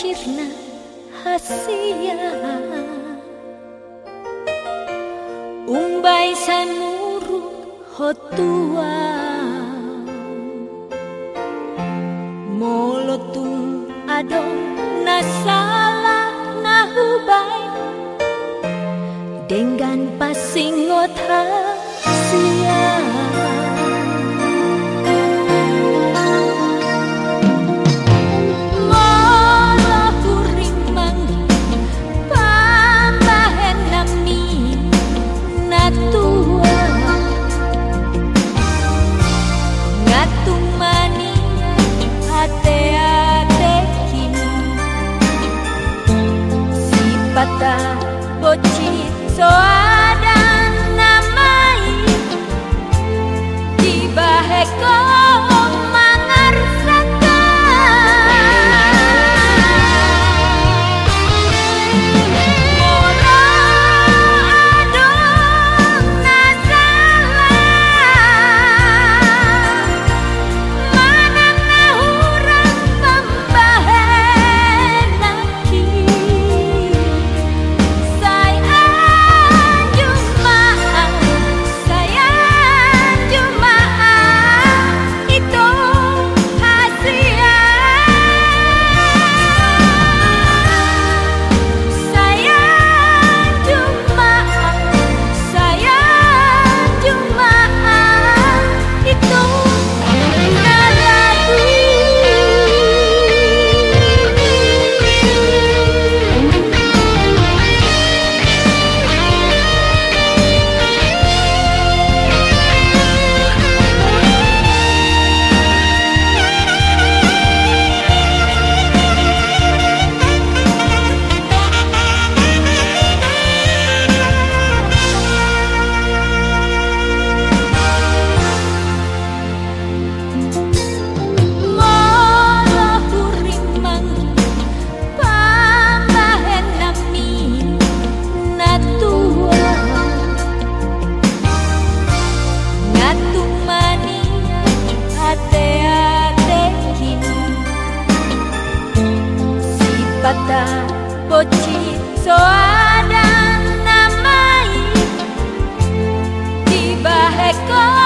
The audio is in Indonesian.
sirna hasia. Umbai san hotua Molotung adong nasala nahubai Dengan pasingot hasia Boti, sou kata bocil soadan namai. Tiba hekor